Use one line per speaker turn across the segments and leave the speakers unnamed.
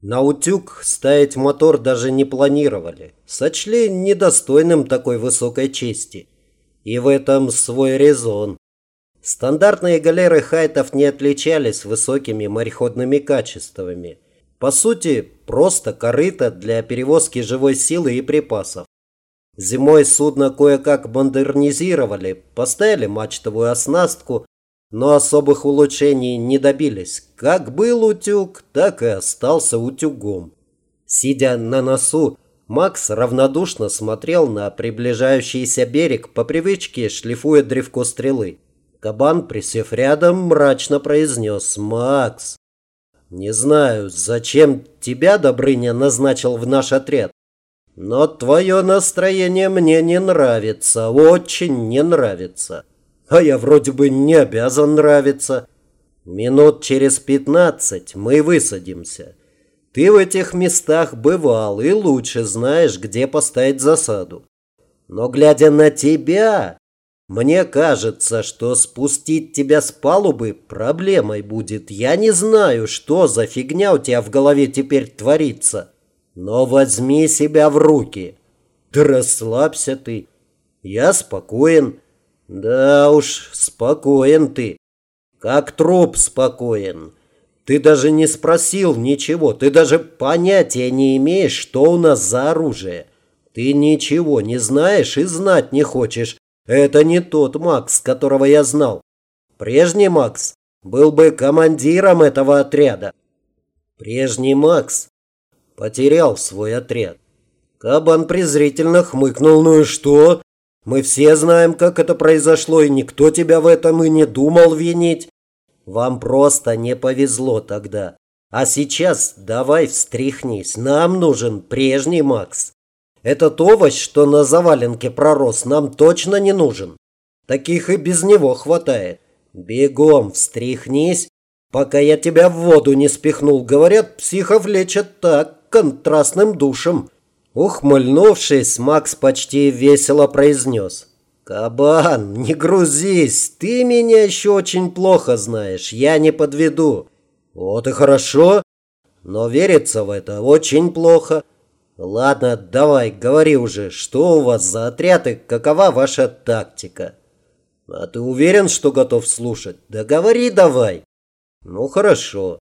На утюг ставить мотор даже не планировали. Сочли недостойным такой высокой чести. И в этом свой резон. Стандартные галеры хайтов не отличались высокими мореходными качествами. По сути, просто корыто для перевозки живой силы и припасов. Зимой судно кое-как модернизировали, поставили мачтовую оснастку, но особых улучшений не добились. Как был утюг, так и остался утюгом. Сидя на носу, Макс равнодушно смотрел на приближающийся берег, по привычке шлифуя древко стрелы. Кабан, присев рядом, мрачно произнес «Макс, не знаю, зачем тебя, Добрыня, назначил в наш отряд, но твое настроение мне не нравится, очень не нравится». А я вроде бы не обязан нравиться. Минут через пятнадцать мы высадимся. Ты в этих местах бывал и лучше знаешь, где поставить засаду. Но глядя на тебя, мне кажется, что спустить тебя с палубы проблемой будет. Я не знаю, что за фигня у тебя в голове теперь творится. Но возьми себя в руки. Да расслабься ты. Я спокоен. Да уж, спокоен ты. Как труп спокоен. Ты даже не спросил ничего. Ты даже понятия не имеешь, что у нас за оружие. Ты ничего не знаешь и знать не хочешь. Это не тот Макс, которого я знал. Прежний Макс был бы командиром этого отряда. Прежний Макс потерял свой отряд. Кабан презрительно хмыкнул. Ну и что? Мы все знаем, как это произошло, и никто тебя в этом и не думал винить. Вам просто не повезло тогда. А сейчас давай встряхнись. Нам нужен прежний Макс. Этот овощ, что на заваленке пророс, нам точно не нужен. Таких и без него хватает. Бегом встряхнись, пока я тебя в воду не спихнул. Говорят, психов лечат так, контрастным душем. Ухмыльнувшись, Макс почти весело произнес. «Кабан, не грузись, ты меня еще очень плохо знаешь, я не подведу». «Вот и хорошо, но верится в это очень плохо». «Ладно, давай, говори уже, что у вас за отряд и какова ваша тактика?» «А ты уверен, что готов слушать?» «Да говори давай». «Ну хорошо.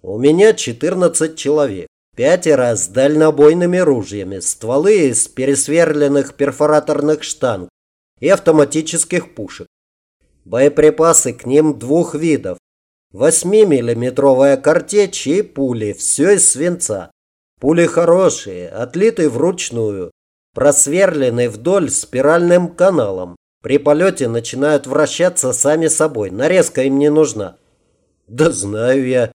У меня 14 человек. Пятеро с дальнобойными ружьями, стволы из пересверленных перфораторных штанг и автоматических пушек. Боеприпасы к ним двух видов. 8-миллиметровая картечь и пули, все из свинца. Пули хорошие, отлиты вручную, просверлены вдоль спиральным каналом. При полете начинают вращаться сами собой, нарезка им не нужна. Да знаю я.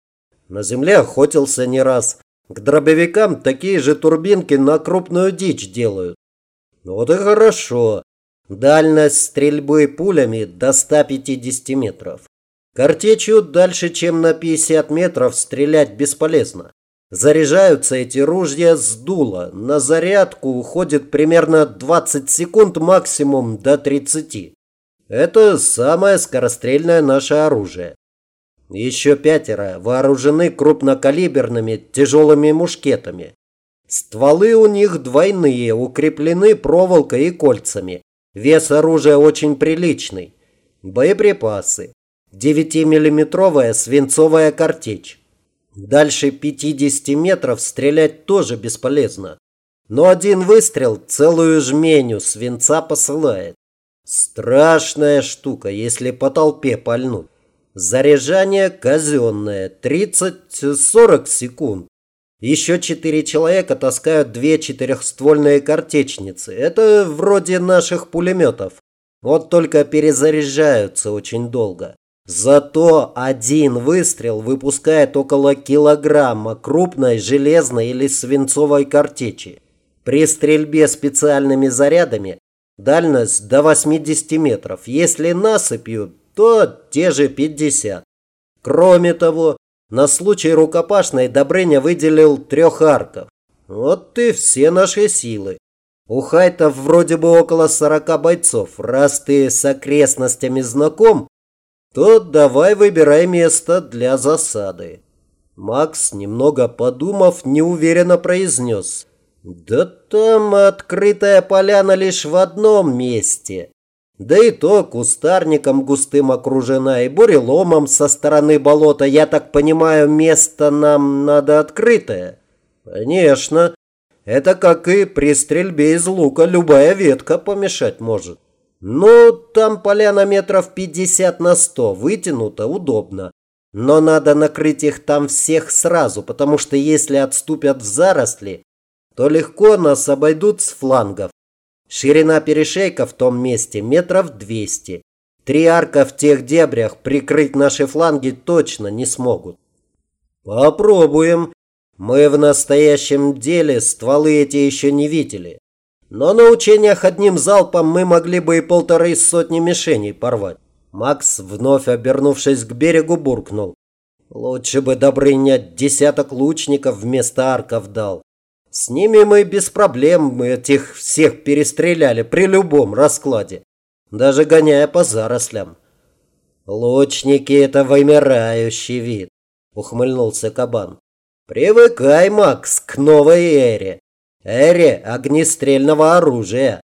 На земле охотился не раз. К дробовикам такие же турбинки на крупную дичь делают. Вот и хорошо. Дальность стрельбы пулями до 150 метров. Картечью дальше, чем на 50 метров, стрелять бесполезно. Заряжаются эти ружья с дула. На зарядку уходит примерно 20 секунд максимум до 30. Это самое скорострельное наше оружие. Еще пятеро вооружены крупнокалиберными тяжелыми мушкетами. Стволы у них двойные, укреплены проволокой и кольцами. Вес оружия очень приличный. Боеприпасы. 9-миллиметровая свинцовая картечь. Дальше 50 метров стрелять тоже бесполезно. Но один выстрел целую жменю свинца посылает. Страшная штука, если по толпе пальнут. Заряжание казенное, 30-40 секунд. Еще четыре человека таскают две четырехствольные картечницы. Это вроде наших пулеметов. Вот только перезаряжаются очень долго. Зато один выстрел выпускает около килограмма крупной железной или свинцовой картечи. При стрельбе специальными зарядами дальность до 80 метров. Если насыпью, то те же 50. Кроме того, на случай рукопашной Добрыня выделил трех арков. Вот и все наши силы. У хайтов вроде бы около 40 бойцов. Раз ты с окрестностями знаком, то давай выбирай место для засады. Макс, немного подумав, неуверенно произнес. «Да там открытая поляна лишь в одном месте. Да и то кустарником густым окружена и буреломом со стороны болота. Я так понимаю, место нам надо открытое?» «Конечно. Это как и при стрельбе из лука любая ветка помешать может. Ну, там поляна метров пятьдесят на сто, вытянута, удобно. Но надо накрыть их там всех сразу, потому что если отступят в заросли, то легко нас обойдут с флангов. Ширина перешейка в том месте метров двести. Три арка в тех дебрях прикрыть наши фланги точно не смогут. Попробуем. Мы в настоящем деле стволы эти еще не видели. Но на учениях одним залпом мы могли бы и полторы сотни мишеней порвать. Макс, вновь обернувшись к берегу, буркнул. Лучше бы Добрыня десяток лучников вместо арков дал. С ними мы без проблем этих всех перестреляли при любом раскладе, даже гоняя по зарослям. Лучники – это вымирающий вид, ухмыльнулся кабан. Привыкай, Макс, к новой эре. Эре огнестрельного оружия.